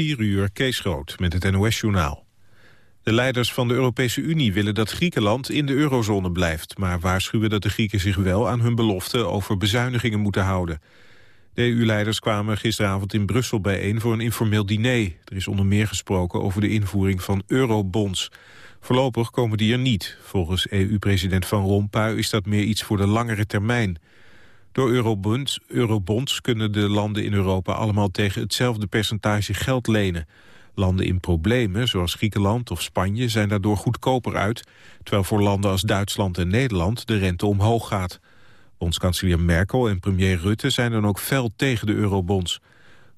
4 uur, Kees Groot, met het NOS-journaal. De leiders van de Europese Unie willen dat Griekenland in de eurozone blijft... maar waarschuwen dat de Grieken zich wel aan hun belofte over bezuinigingen moeten houden. De EU-leiders kwamen gisteravond in Brussel bijeen voor een informeel diner. Er is onder meer gesproken over de invoering van eurobonds. Voorlopig komen die er niet. Volgens EU-president Van Rompuy is dat meer iets voor de langere termijn. Door eurobonds, eurobonds kunnen de landen in Europa allemaal tegen hetzelfde percentage geld lenen. Landen in problemen, zoals Griekenland of Spanje, zijn daardoor goedkoper uit... terwijl voor landen als Duitsland en Nederland de rente omhoog gaat. Bondskanselier Merkel en premier Rutte zijn dan ook fel tegen de eurobonds.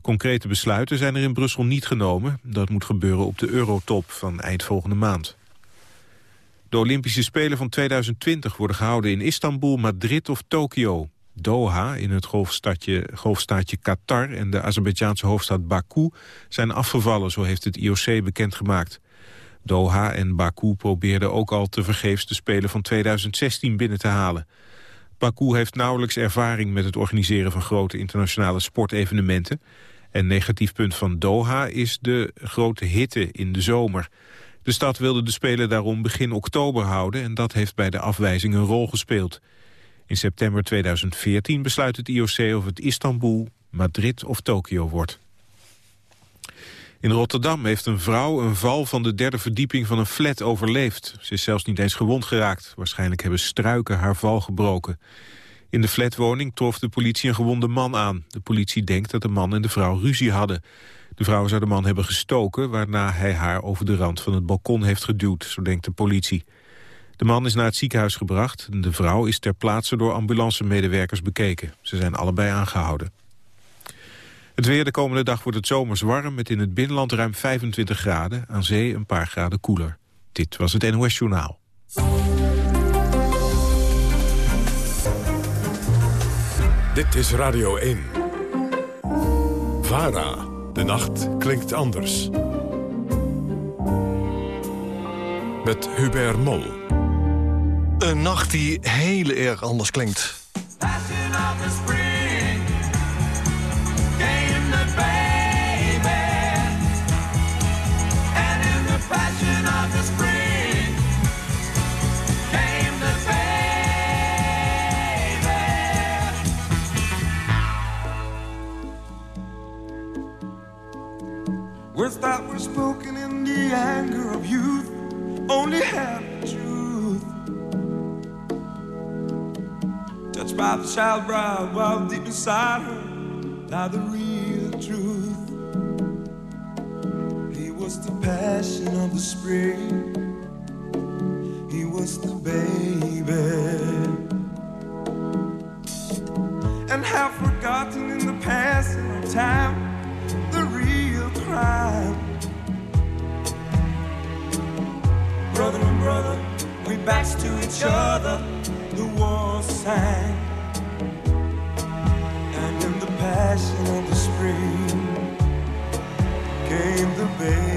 Concrete besluiten zijn er in Brussel niet genomen. Dat moet gebeuren op de eurotop van eind volgende maand. De Olympische Spelen van 2020 worden gehouden in Istanbul, Madrid of Tokio. Doha, in het golfstadje, golfstaatje Qatar en de Azerbeidzjaanse hoofdstad Baku zijn afgevallen, zo heeft het IOC bekendgemaakt. Doha en Baku probeerden ook al te vergeefs de Spelen van 2016 binnen te halen. Baku heeft nauwelijks ervaring met het organiseren van grote internationale sportevenementen. En negatief punt van Doha is de grote hitte in de zomer. De stad wilde de Spelen daarom begin oktober houden... en dat heeft bij de afwijzing een rol gespeeld. In september 2014 besluit het IOC of het Istanbul, Madrid of Tokio wordt. In Rotterdam heeft een vrouw een val van de derde verdieping van een flat overleefd. Ze is zelfs niet eens gewond geraakt. Waarschijnlijk hebben struiken haar val gebroken. In de flatwoning trof de politie een gewonde man aan. De politie denkt dat de man en de vrouw ruzie hadden. De vrouw zou de man hebben gestoken... waarna hij haar over de rand van het balkon heeft geduwd, zo denkt de politie. De man is naar het ziekenhuis gebracht. De vrouw is ter plaatse door ambulancemedewerkers bekeken. Ze zijn allebei aangehouden. Het weer de komende dag wordt het zomers warm... met in het binnenland ruim 25 graden. Aan zee een paar graden koeler. Dit was het NOS Journaal. Dit is Radio 1. VARA. De nacht klinkt anders. Met Hubert Mol. Een nacht die heel erg anders klinkt. By the child bride while deep inside her lie the real truth. He was the passion of the spring. He was the baby. And have forgotten in the passing of time the real crime. Brother and brother, we backs to each other, the war sang. Passion of the spring came the baby.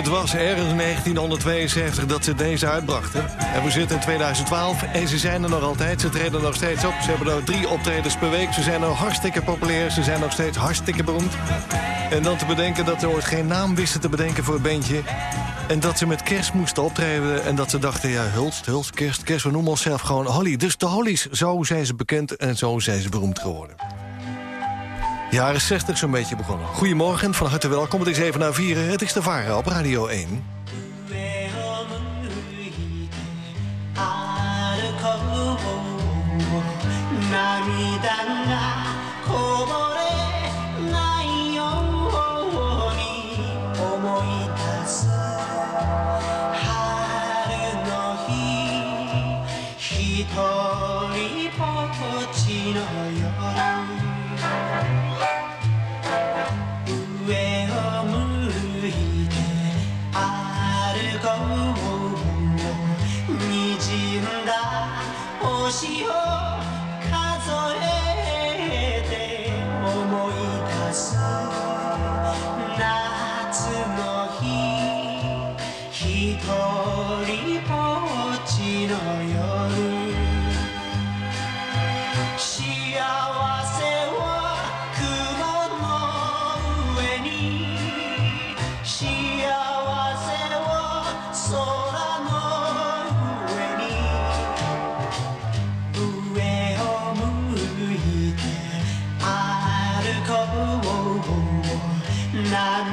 Het was ergens in 1972 dat ze deze uitbrachten. En we zitten in 2012 en ze zijn er nog altijd. Ze treden nog steeds op. Ze hebben er drie optredens per week. Ze zijn nog hartstikke populair. Ze zijn nog steeds hartstikke beroemd. En dan te bedenken dat ze ooit geen naam wisten te bedenken voor het bandje. En dat ze met kerst moesten optreden. En dat ze dachten, ja, hulst, hulst, kerst, kerst. We noemen onszelf gewoon Holly. Dus de Hollies, zo zijn ze bekend en zo zijn ze beroemd geworden. Jaren 60 zo'n beetje begonnen. Goedemorgen, van harte welkom. Het is even na vieren. Het is de Varen op Radio 1.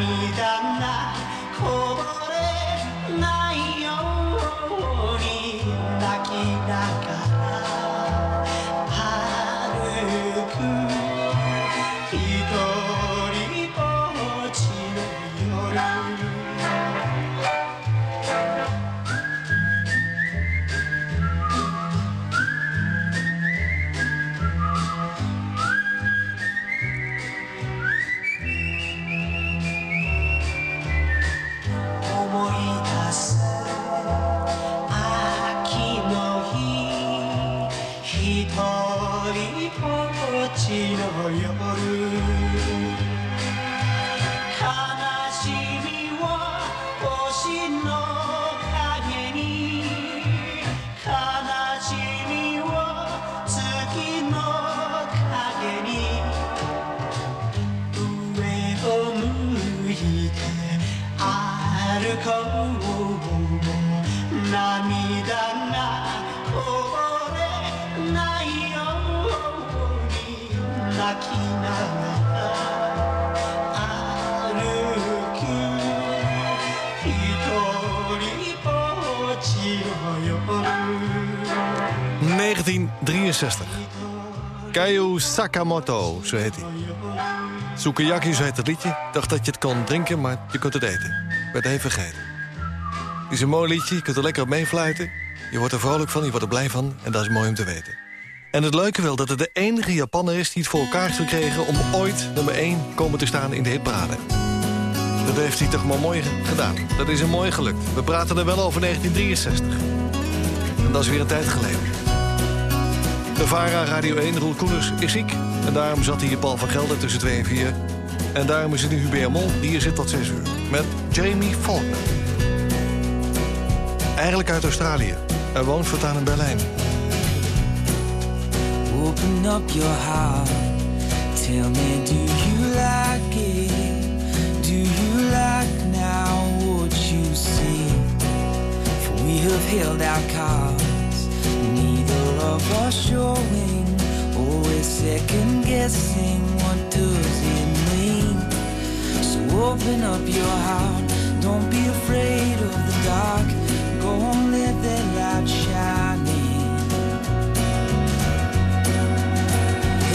涙がこぼれない 1963. Kaio Sakamoto, zo heet hij. Sukiyaki, zo heet het liedje. Dacht dat je het kon drinken, maar je kunt het eten. Het even vergeten. Het is een mooi liedje, je kunt er lekker op meefluiten. Je wordt er vrolijk van, je wordt er blij van. En dat is mooi om te weten. En het leuke wel dat het de enige Japanner is die het voor elkaar heeft gekregen... om ooit nummer 1 komen te staan in de hitparade. Dat heeft hij toch maar mooi gedaan. Dat is hem mooi gelukt. We praten er wel over 1963. En dat is weer een tijd geleden. De VARA Radio 1, Roel Koeners, is ziek. En daarom zat hier Paul van Gelder tussen 2 en 4. En daarom is het nu Hubert Mol, die hier zit tot 6 uur. Met Jamie Faulkner. Eigenlijk uit Australië. Hij woont voortaan in Berlijn. Open up your heart. Tell me, do you like it? Do you like now what you see? For we have held our cards, of us showing, always second guessing. What does it mean? So open up your heart. Don't be afraid of the dark. Go on, let that light shine in.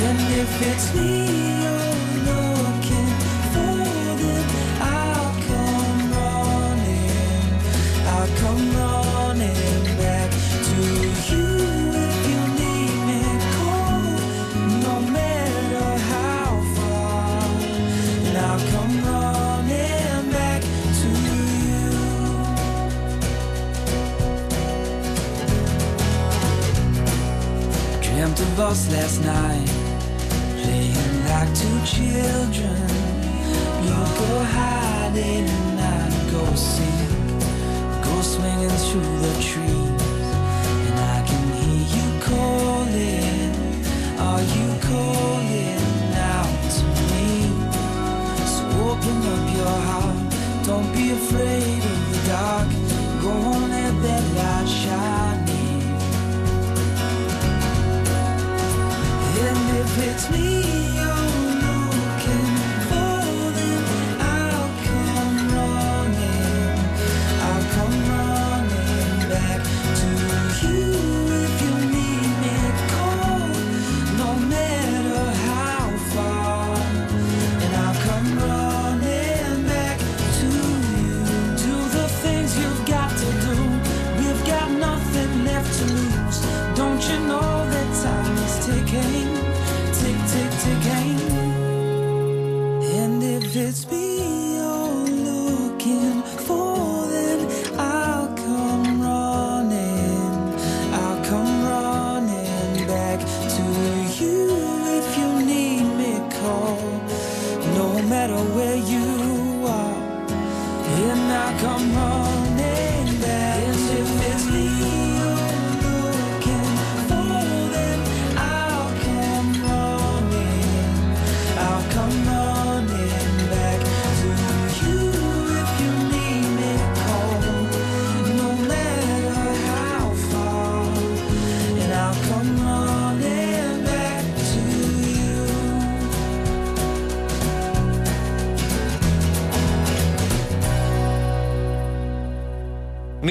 And if it's me lost last night. Playing like two children. You go hiding and I go sing Go swinging through the trees. And I can hear you calling. Are you calling out to me? So open up your heart. Don't be afraid of the dark. Go on let that light shine. if it's me.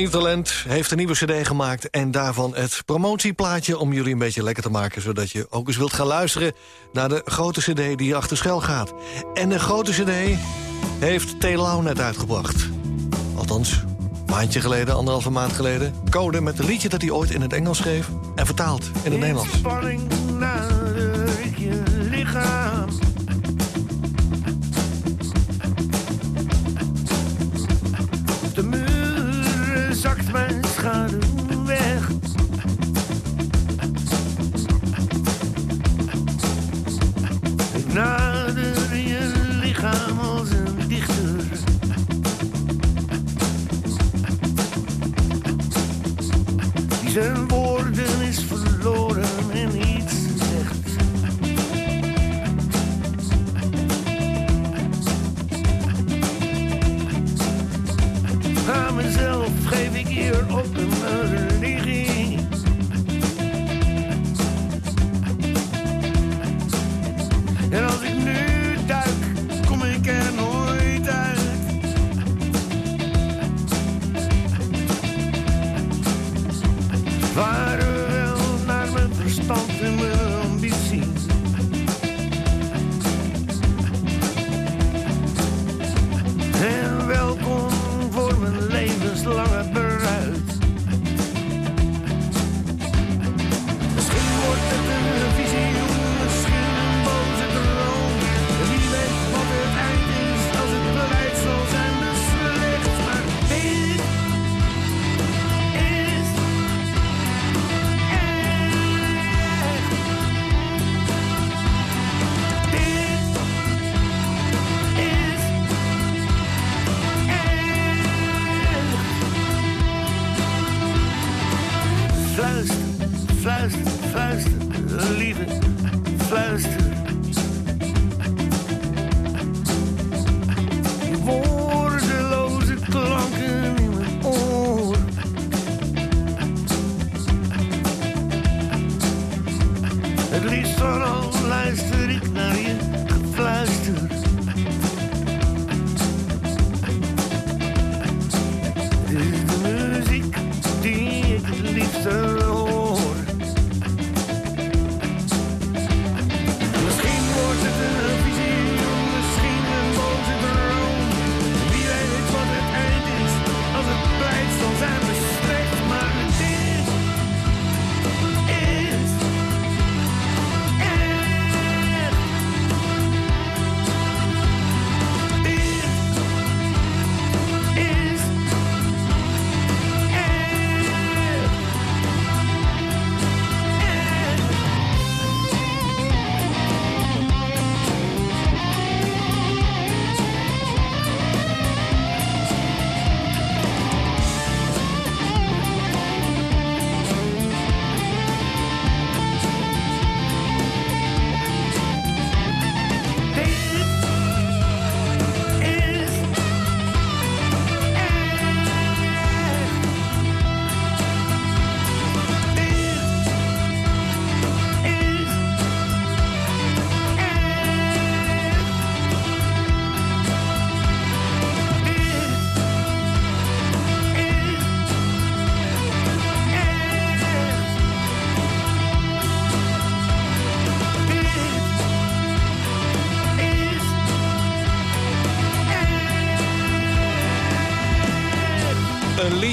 Nederland heeft een nieuwe cd gemaakt... en daarvan het promotieplaatje om jullie een beetje lekker te maken... zodat je ook eens wilt gaan luisteren naar de grote cd die achter schuil gaat. En de grote cd heeft Telau net uitgebracht. Althans, een maandje geleden, anderhalve maand geleden. Code met een liedje dat hij ooit in het Engels schreef... en vertaald in het Nederlands. 人不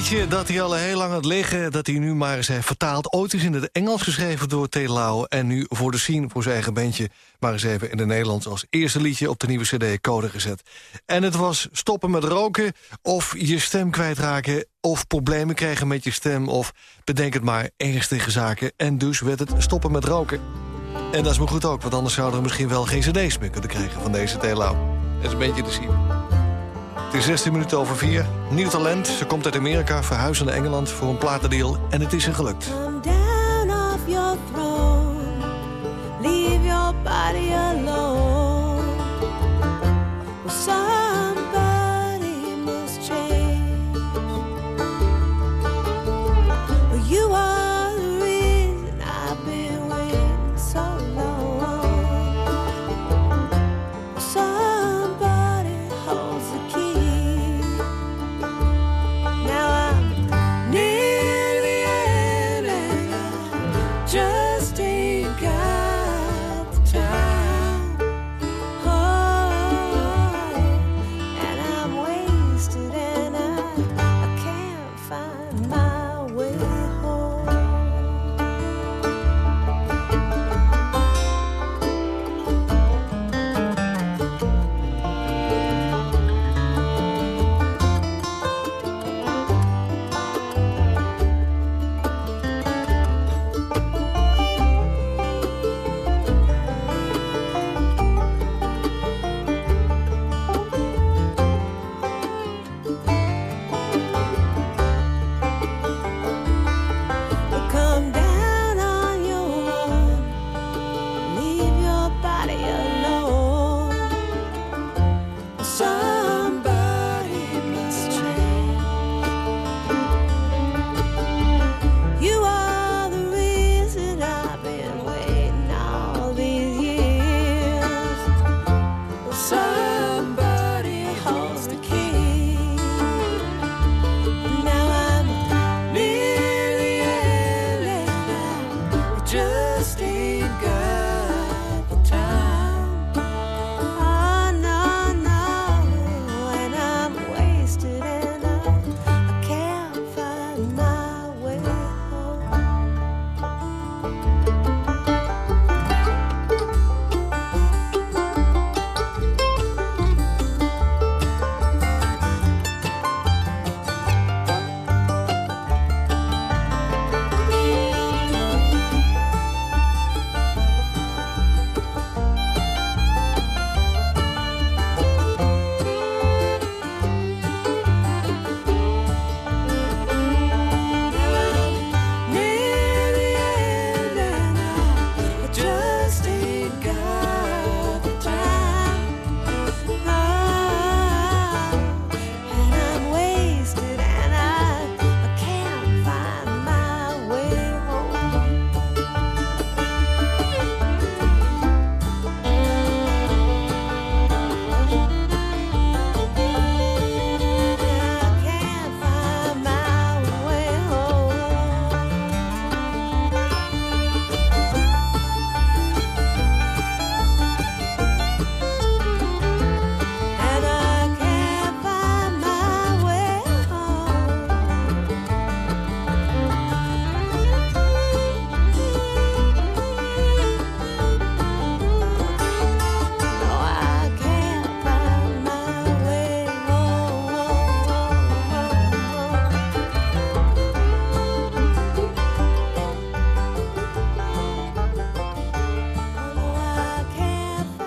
dat hij al heel lang had liggen, dat hij nu maar eens heeft vertaald. Ooit is in het Engels geschreven door T. En nu voor de scene, voor zijn eigen bandje... maar eens even in het Nederlands als eerste liedje op de nieuwe cd Code gezet. En het was stoppen met roken, of je stem kwijtraken... of problemen krijgen met je stem, of bedenk het maar, ernstige zaken. En dus werd het stoppen met roken. En dat is maar goed ook, want anders zouden we misschien wel geen cd's meer kunnen krijgen... van deze T. Lau. Dat is een beetje te zien. Het is 16 minuten over 4. Nieuw talent. Ze komt uit Amerika, verhuisd naar Engeland voor een platendeal. En het is er gelukt.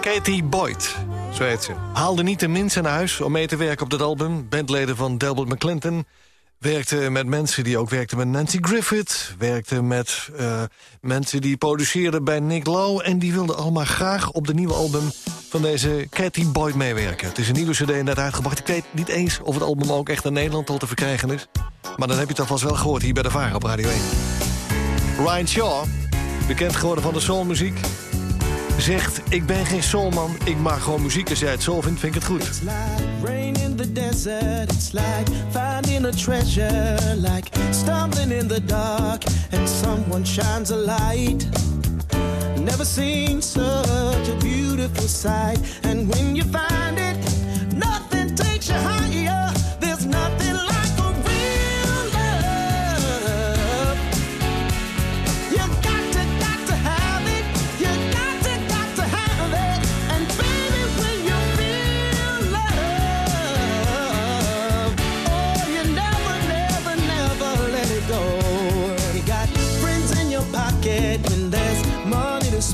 Katie Boyd, zo heet ze. Haalde niet de minste naar huis om mee te werken op dit album. Bandleden van Delbert McClinton. Werkte met mensen die ook werkten met Nancy Griffith. Werkte met eh, mensen die produceerden bij Nick Lowe. En die wilden allemaal graag op de nieuwe album van deze Katie Boyd meewerken. Het is een nieuwe cd net uitgebracht. Ik weet niet eens of het album ook echt in Nederland al te verkrijgen is. Maar dan heb je het alvast wel gehoord hier bij de Vara op Radio 1. Ryan Shaw, bekend geworden van de soulmuziek... zegt, ik ben geen soulman, ik maak gewoon muziek. Als jij het soul vindt, vind ik het goed. It's like rain in the desert. It's like finding a treasure. Like stumbling in the dark and someone shines a light. Never seen such a beautiful sight. And when you find it, nothing takes you higher.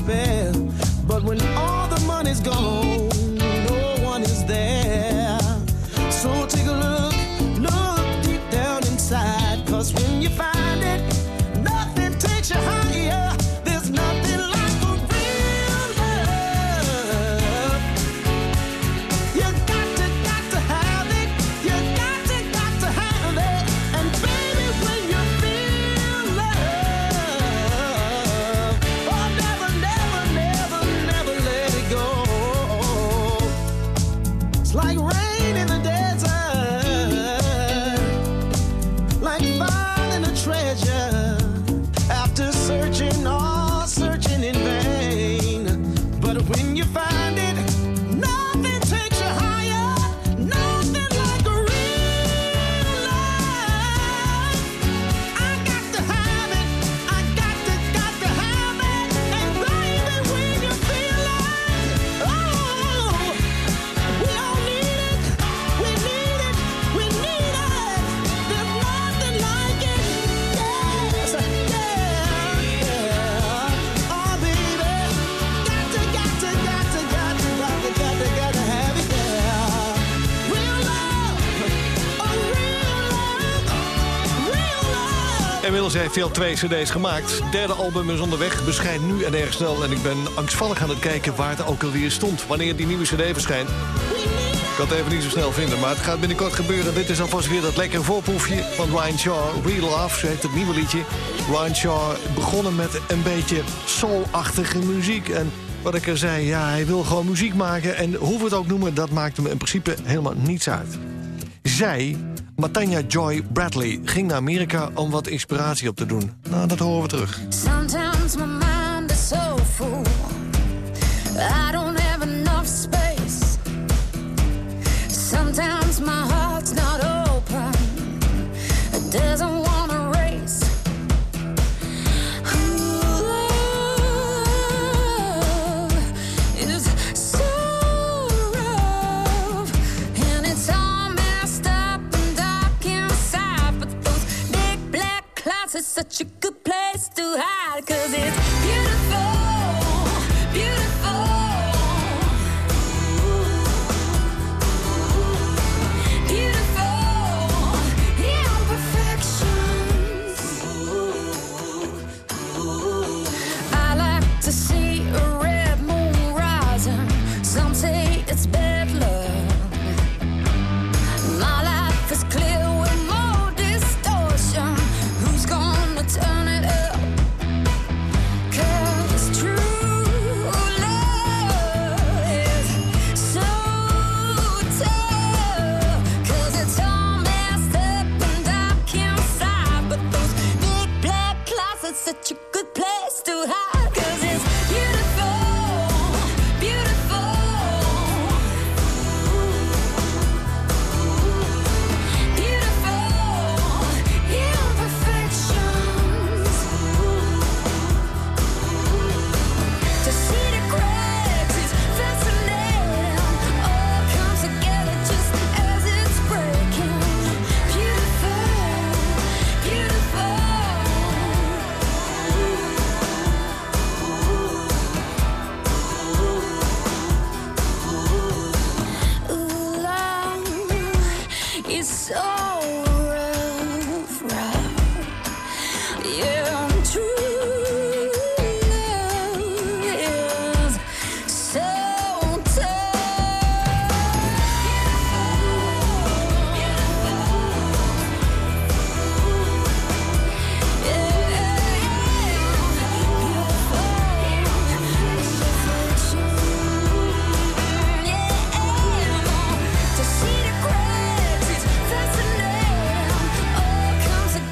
despair. Al twee cd's gemaakt. Derde album is onderweg, beschijnt nu en erg snel. En ik ben angstvallig aan het kijken waar het ook alweer stond. Wanneer die nieuwe cd verschijnt. Ik kan het even niet zo snel vinden, maar het gaat binnenkort gebeuren. Dit is alvast weer dat lekkere voorproefje van Ryan Shaw. Real Love, zo heet het nieuwe liedje. Ryan Shaw begonnen met een beetje soul-achtige muziek. En wat ik er zei, ja, hij wil gewoon muziek maken. En hoe we het ook noemen, dat maakt hem in principe helemaal niets uit. Zij, Matanya Joy Bradley, ging naar Amerika om wat inspiratie op te doen. Nou, dat horen we terug. çıktı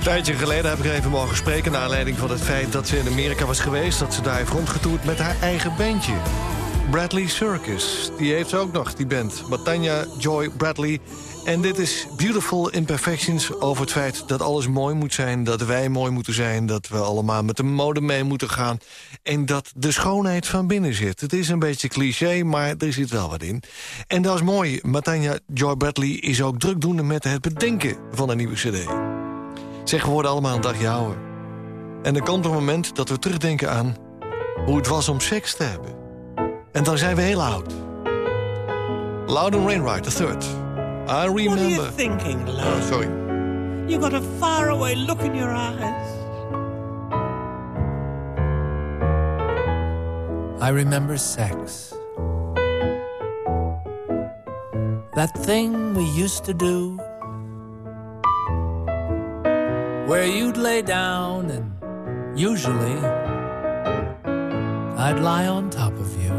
tijdje geleden heb ik even mogen spreken... naar aanleiding van het feit dat ze in Amerika was geweest... dat ze daar heeft rondgetoerd met haar eigen bandje. Bradley Circus, die heeft ze ook nog, die band. Matanya Joy Bradley. En dit is Beautiful Imperfections over het feit dat alles mooi moet zijn... dat wij mooi moeten zijn, dat we allemaal met de mode mee moeten gaan... en dat de schoonheid van binnen zit. Het is een beetje cliché, maar er zit wel wat in. En dat is mooi. Matanya Joy Bradley is ook drukdoende met het bedenken van een nieuwe cd. Zeg, we worden allemaal een dagje ouder. En er komt een moment dat we terugdenken aan hoe het was om seks te hebben. En dan zijn we heel oud. Loudon Wainwright III. I What are you remember... thinking, Oh, love? sorry. You got a faraway look in your eyes. I remember sex. That thing we used to do. Where you'd lay down and usually I'd lie on top of you.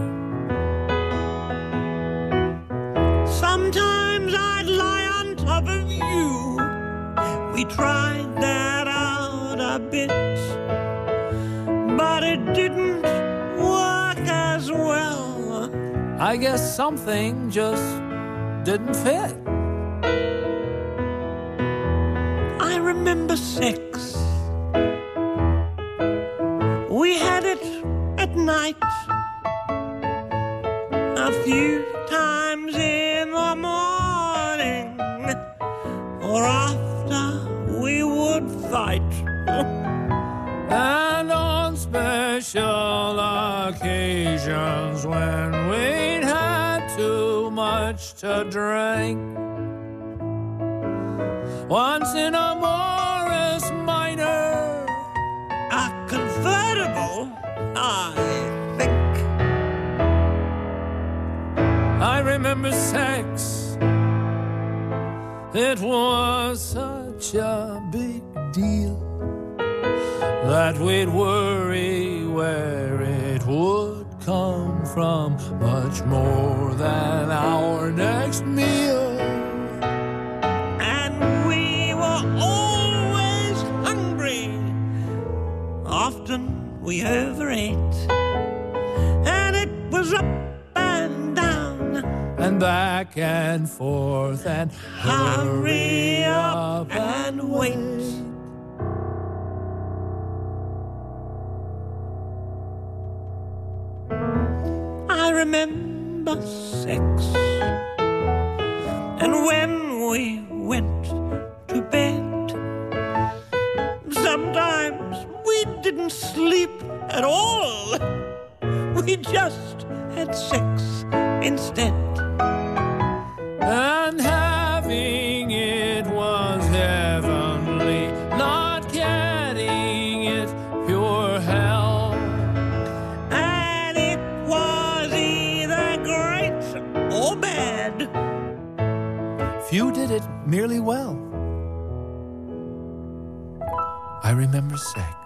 Sometimes I'd lie on top of you. We tried that out a bit, but it didn't work as well. I guess something just didn't fit. Remember sex. We had it at night. A few times in the morning. Or after we would fight. And on special occasions when we'd had too much to drink. Once in a Morris Minor, A convertible, I think. I remember sex. It was such a big deal that we'd worry where it would come from much more than our next meal. We overate. And it was up and down. and back and forth and Hurry up and wait. I remember sex. And when we went to bed, didn't sleep at all. We just had sex instead. and having it was heavenly, not getting it pure hell. And it was either great or bad. Few did it merely well. I remember sex.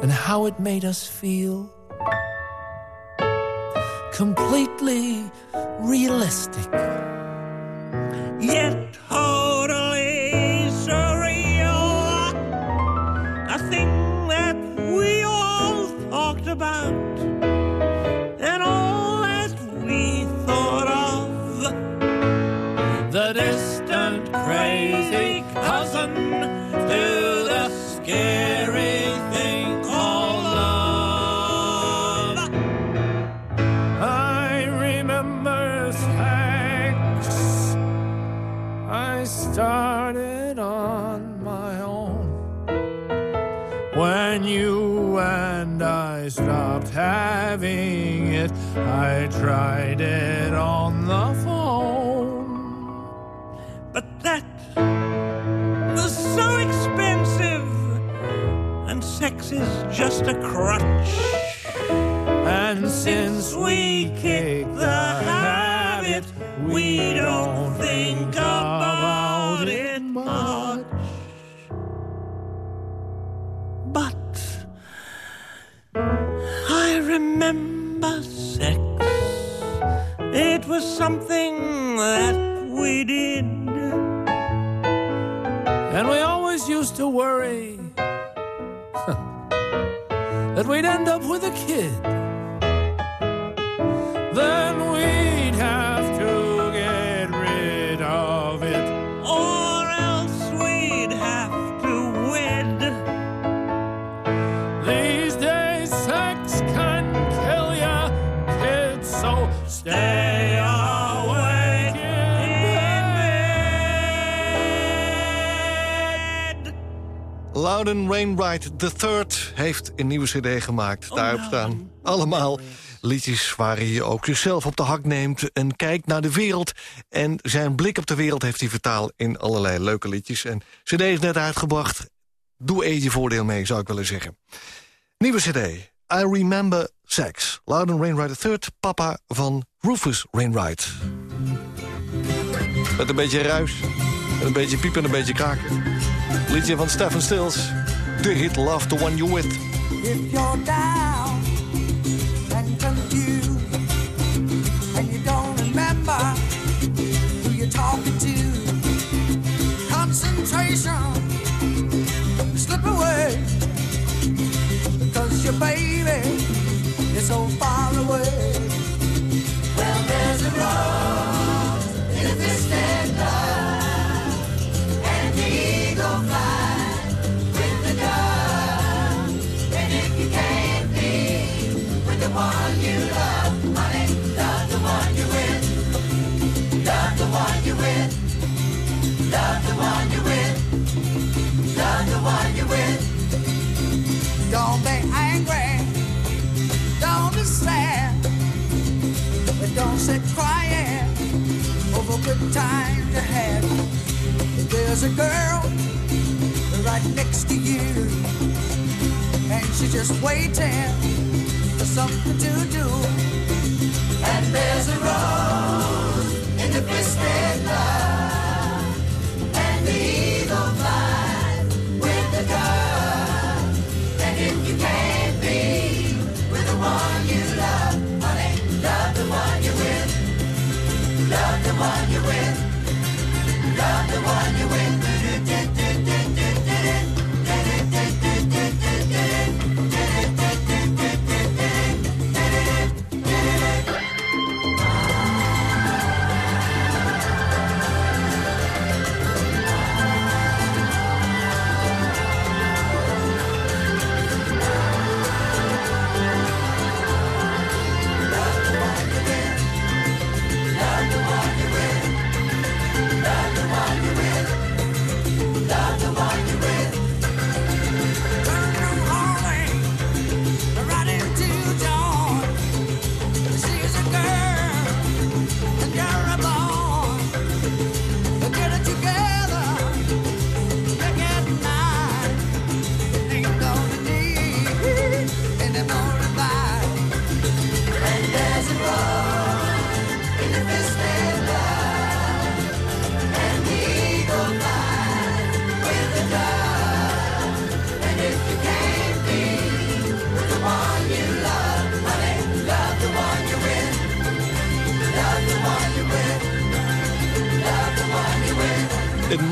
And how it made us feel completely realistic. Tried it we'd end up with a kid. Loudon Wainwright III heeft een nieuwe cd gemaakt. Daarop staan allemaal liedjes waar hij ook zichzelf op de hak neemt... en kijkt naar de wereld. En zijn blik op de wereld heeft hij vertaald in allerlei leuke liedjes. En cd is net uitgebracht. Doe er je voordeel mee, zou ik willen zeggen. Nieuwe cd. I Remember Sex. Loudon Wainwright III, papa van Rufus Wainwright. Met een beetje ruis, en een beetje piep en een beetje kraken. Liedje van Stephen Stills. The hit Love the One You With. If you're down and confused and you don't remember who you're talking to, concentration slip away because your baby is so far away. Well, there's a rose in a distant Love the one you're with. Love the one you're with. Don't be angry. Don't be sad. But don't sit crying over good times you had. There's a girl right next to you and she's just waiting for something to do. And there's a rose in the twisted love, one you're with. Love the one you're with.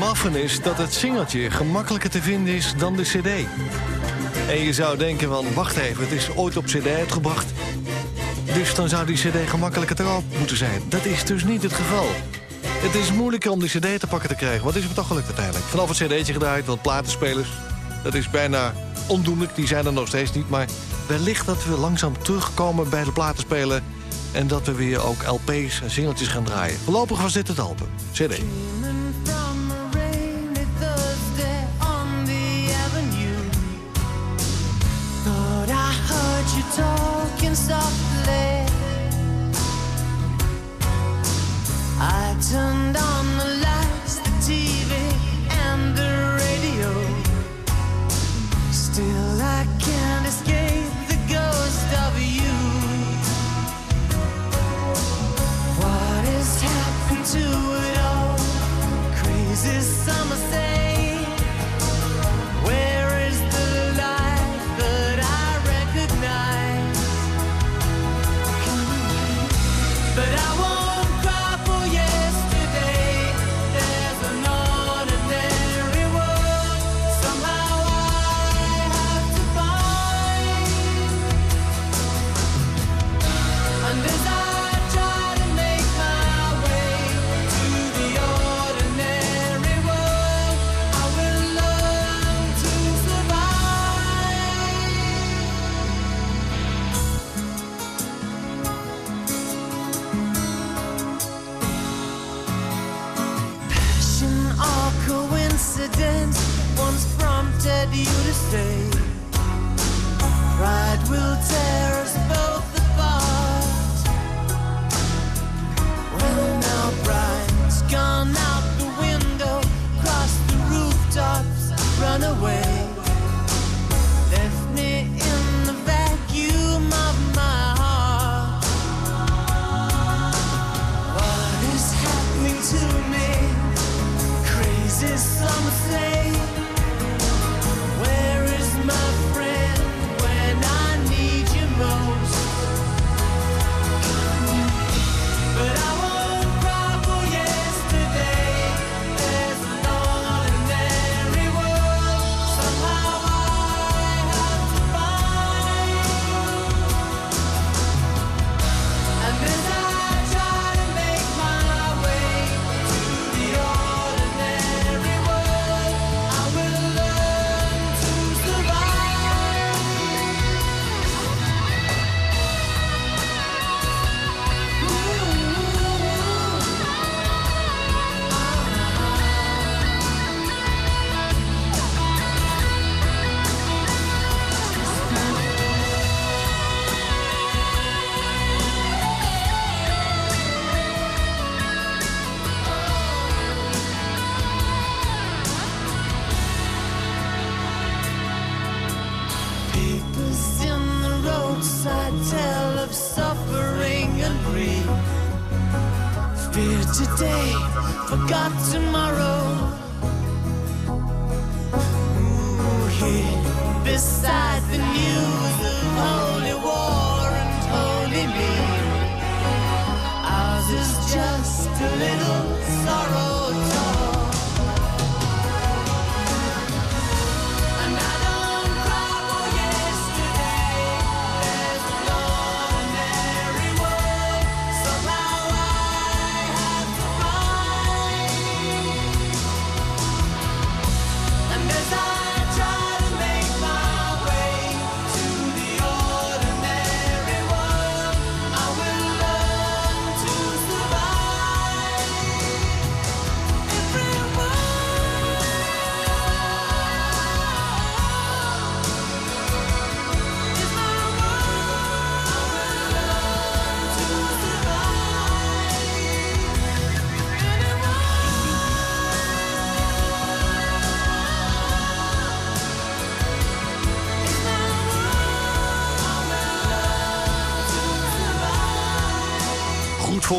Maffen is dat het singeltje gemakkelijker te vinden is dan de cd. En je zou denken van, wacht even, het is ooit op cd uitgebracht. Dus dan zou die cd gemakkelijker erop moeten zijn. Dat is dus niet het geval. Het is moeilijker om die cd te pakken te krijgen. Wat is het toch gelukt uiteindelijk? Vanaf het cd'tje gedraaid, want platenspelers... dat is bijna ondoenlijk, die zijn er nog steeds niet. Maar wellicht dat we langzaam terugkomen bij de platenspeler... en dat we weer ook LP's en singeltjes gaan draaien. Voorlopig was dit het album, cd. Talking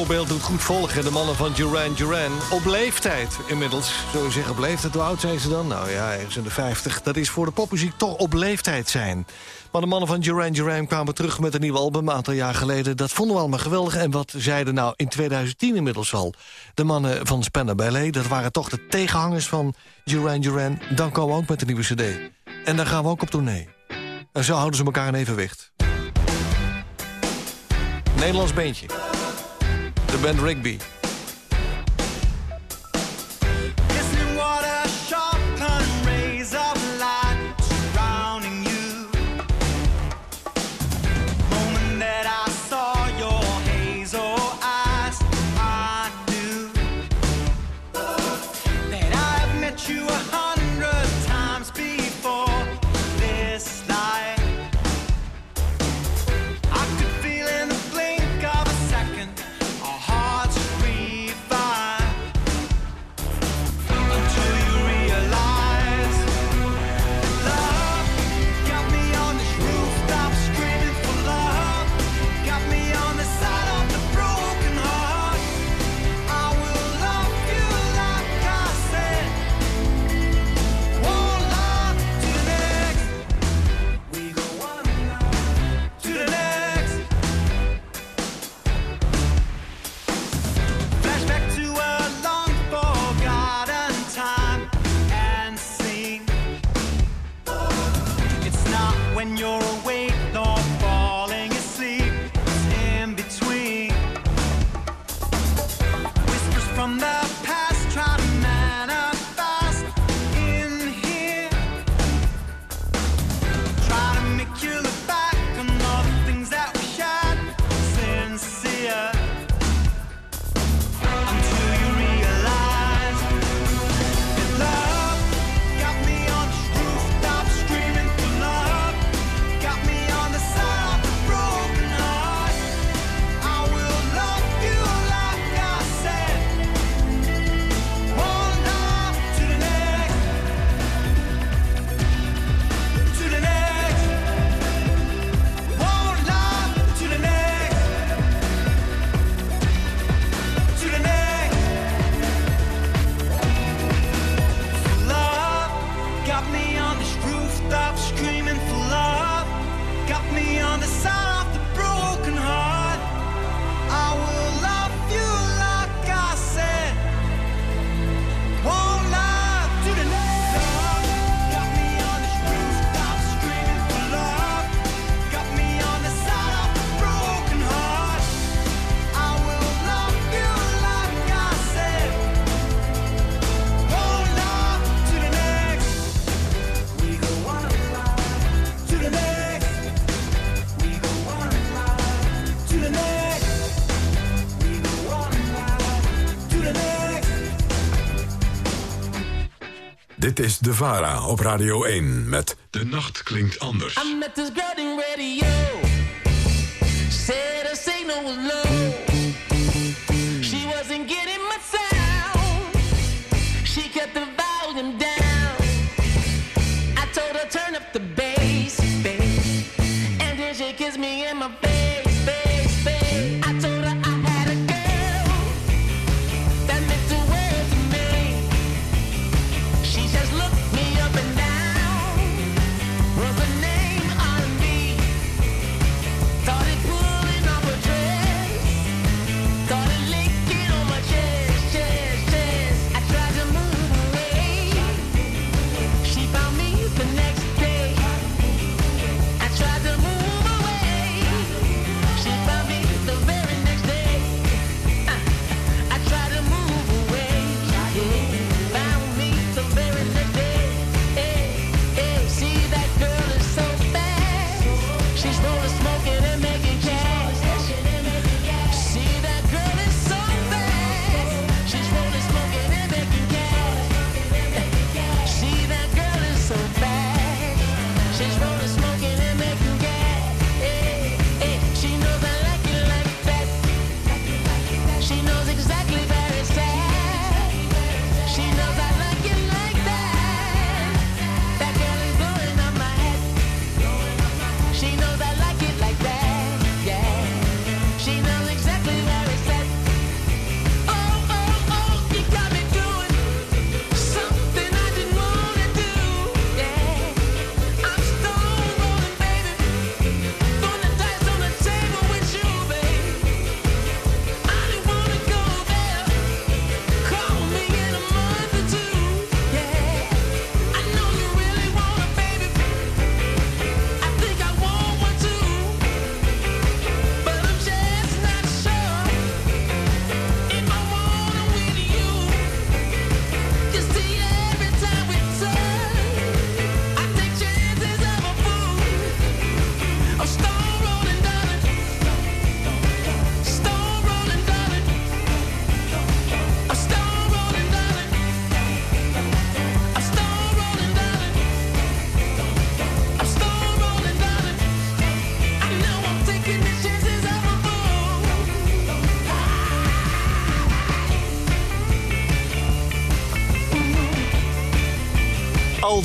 voorbeeld doet goed volgen. De mannen van Duran Duran. Op leeftijd inmiddels. Zou je zeggen op leeftijd? Hoe oud zijn ze dan? Nou ja, ergens in de 50. Dat is voor de popmuziek toch op leeftijd zijn. Maar de mannen van Duran Duran kwamen terug met een nieuw album... een aantal jaar geleden. Dat vonden we allemaal geweldig. En wat zeiden nou in 2010 inmiddels al? De mannen van Spanner Ballet, dat waren toch de tegenhangers van Duran Duran. Dan komen we ook met een nieuwe cd. En dan gaan we ook op tournee. En zo houden ze elkaar in evenwicht. Nederlands beentje. De band Rigby. De Vara op Radio 1 met De Nacht Klinkt Anders. I'm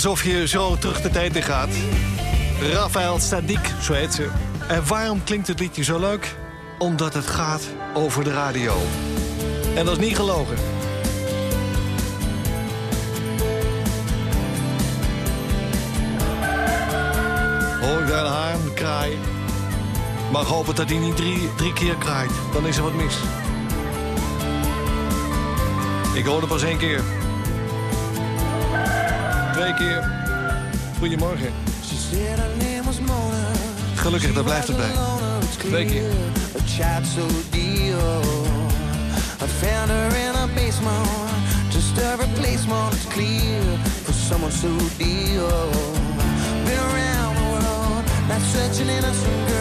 alsof je zo terug de tijd in gaat. Rafael Sadik, zo heet ze. En waarom klinkt het liedje zo leuk? Omdat het gaat over de radio. En dat is niet gelogen. Hoor ik daar een haan kraai. Maar hopen dat hij niet drie, drie keer kraait. Dan is er wat mis. Ik hoor het pas één keer twee keer. Goedemorgen. Gelukkig, dat blijft erbij. bij. Twee keer. I found her in a basement, just a replacement. It's clear for someone so dear. Oh. Been around the world, not searching in innocent girl.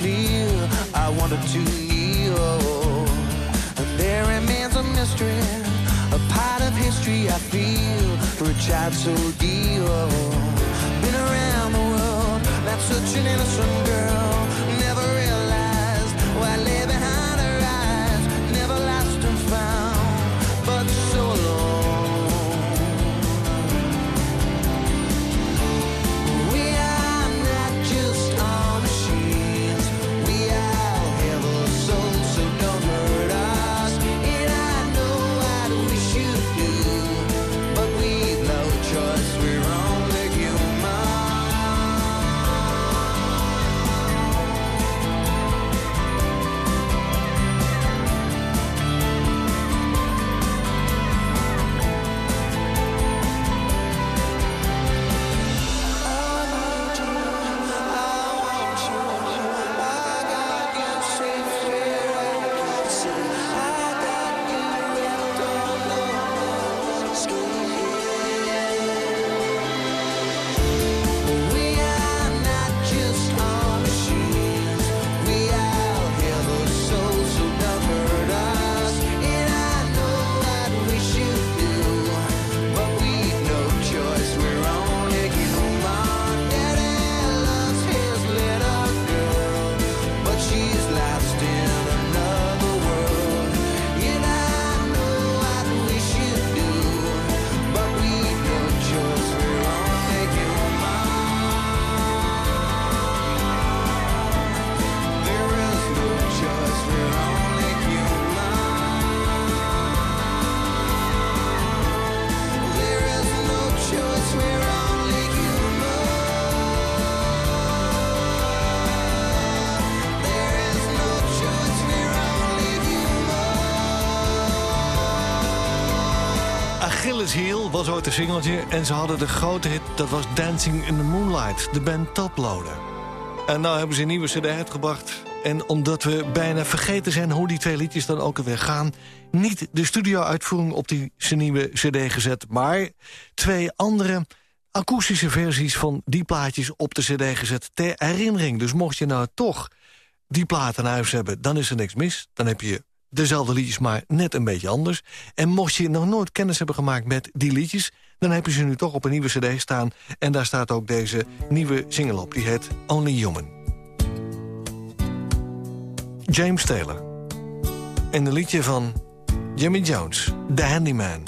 clear. I wanted to kneel. And there remains a mystery, a part of history I feel for a child so dear. Been around the world, not such an innocent girl. Was ooit een singeltje... en ze hadden de grote hit, dat was Dancing in the Moonlight. De band Toploader. En nou hebben ze een nieuwe cd uitgebracht. En omdat we bijna vergeten zijn hoe die twee liedjes dan ook alweer gaan... niet de studio-uitvoering op die nieuwe cd gezet... maar twee andere akoestische versies van die plaatjes op de cd gezet... ter herinnering. Dus mocht je nou toch die plaat in huis hebben, dan is er niks mis. Dan heb je dezelfde liedjes, maar net een beetje anders. En mocht je nog nooit kennis hebben gemaakt met die liedjes... dan heb je ze nu toch op een nieuwe cd staan. En daar staat ook deze nieuwe single op. Die heet Only Human. James Taylor. En een liedje van Jimmy Jones, The Handyman.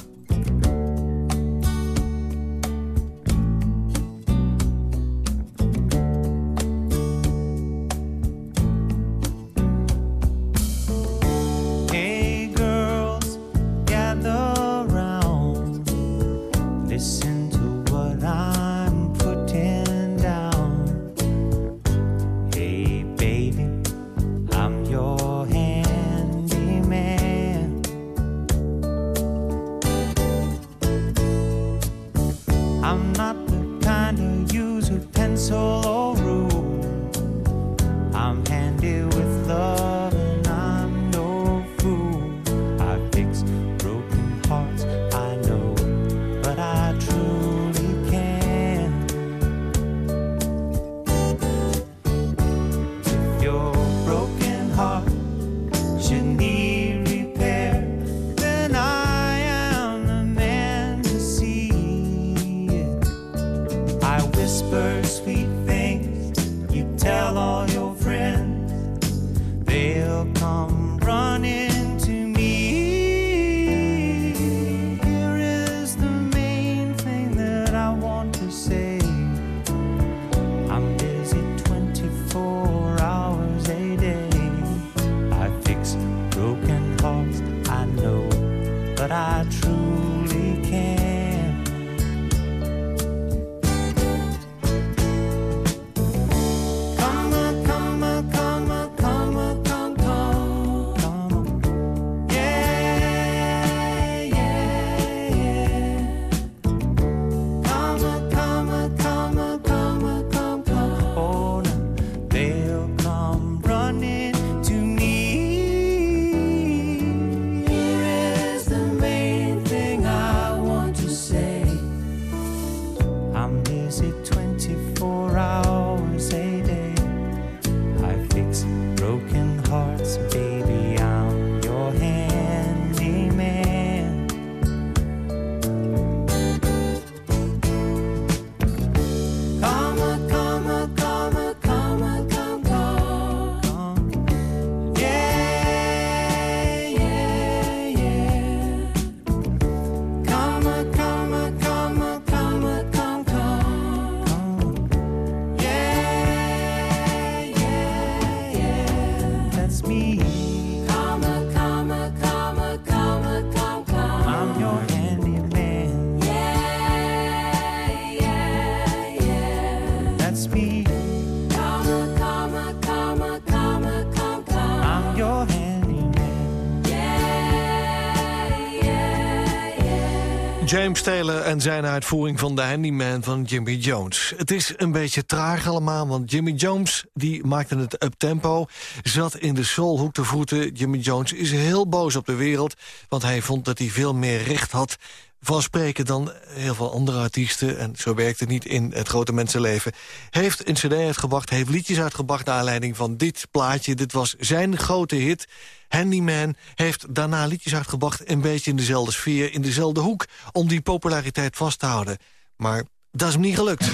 Taylor en zijn uitvoering van The Handyman van Jimmy Jones. Het is een beetje traag allemaal, want Jimmy Jones die maakte het up-tempo... zat in de soulhoek te voeten. Jimmy Jones is heel boos op de wereld... want hij vond dat hij veel meer recht had van spreken dan heel veel andere artiesten... en zo werkt het niet in het grote mensenleven... heeft een cd uitgebracht, heeft liedjes uitgebracht... naar aanleiding van dit plaatje. Dit was zijn grote hit. Handyman heeft daarna liedjes uitgebracht... een beetje in dezelfde sfeer, in dezelfde hoek... om die populariteit vast te houden. Maar dat is hem niet gelukt.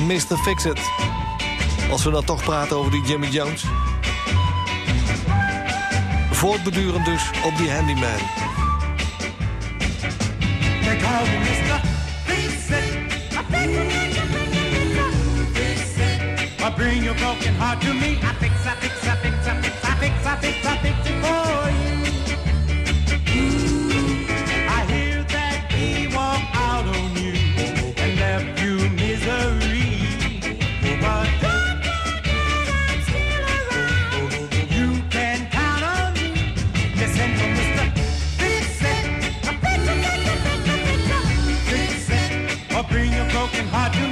Mr. Fix-It. Als we dan toch praten over die Jimmy Jones. Voortbedurend dus op die Handyman. They call me Mr. Fix-It. I bring your broken heart to me. I fix, I fix, I fix, I fix, I fix, I fix, I fix it for you. smoking hot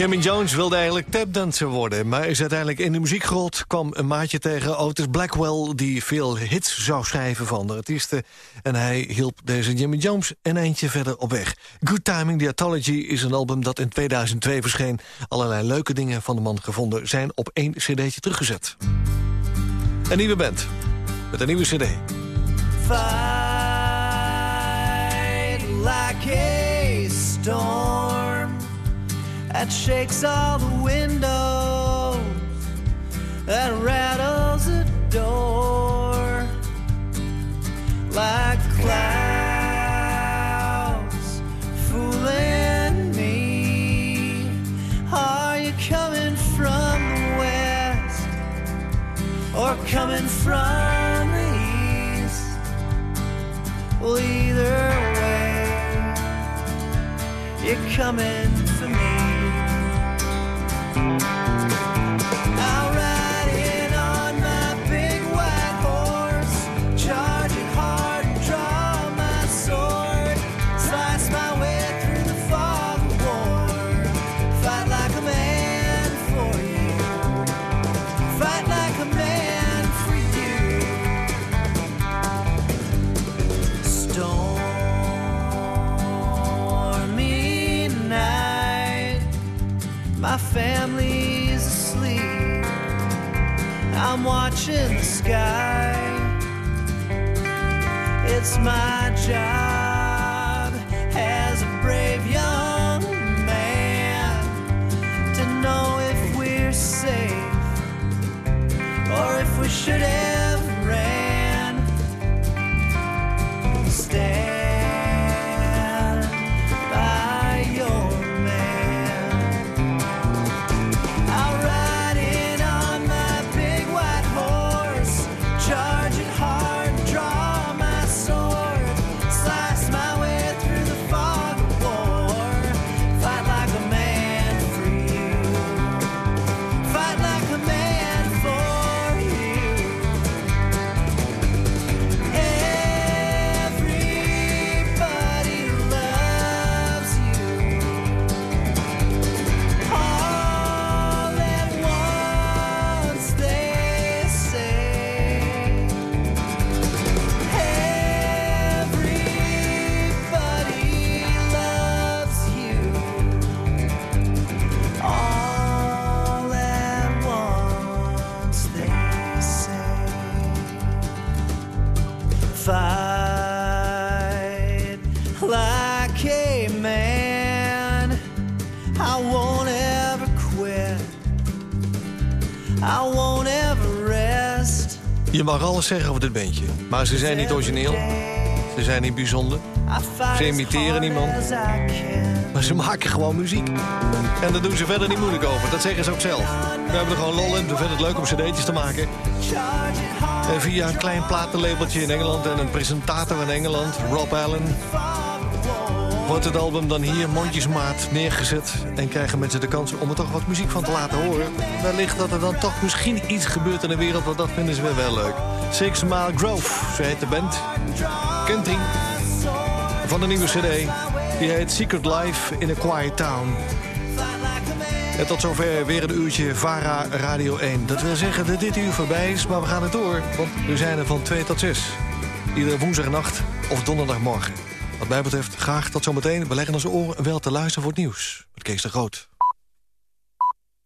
Jimmy Jones wilde eigenlijk tapdancer worden... maar is uiteindelijk in de muziekgrot kwam een maatje tegen Otis Blackwell... die veel hits zou schrijven van de artiesten. En hij hielp deze Jimmy Jones een eindje verder op weg. Good Timing, The Anthology is een album dat in 2002 verscheen. Allerlei leuke dingen van de man gevonden zijn op één cd'tje teruggezet. Een nieuwe band met een nieuwe cd. fight like a storm that shakes all the windows, that rattles the door like clouds fooling me. Are you coming from the west or coming from the east? Well, either way, you're coming for I'm watching the sky. It's my job as a brave young man to know if we're safe or if we should mag alles zeggen over dit bandje, maar ze zijn niet origineel. Ze zijn niet bijzonder. Ze imiteren niemand. Maar ze maken gewoon muziek. En daar doen ze verder niet moeilijk over. Dat zeggen ze ook zelf. We hebben er gewoon lol in. We vinden het leuk om cd'tjes te maken. En via een klein platenlabeltje in Engeland en een presentator in Engeland, Rob Allen... wordt het album dan hier mondjesmaat neergezet... en krijgen mensen de kans om er toch wat muziek van te laten horen. Wellicht dat er dan toch misschien iets gebeurt in de wereld... want dat vinden ze weer wel leuk. Six Mile Grove, zo heet de band. Country van de nieuwe cd. Die heet Secret Life in a Quiet Town. En tot zover weer een uurtje VARA Radio 1. Dat wil zeggen dat dit uur voorbij is, maar we gaan het door. Want we zijn er van 2 tot 6. Iedere woensdagnacht of donderdagmorgen. Wat mij betreft graag tot zometeen. We leggen onze oren wel te luisteren voor het nieuws. Met Kees de Groot.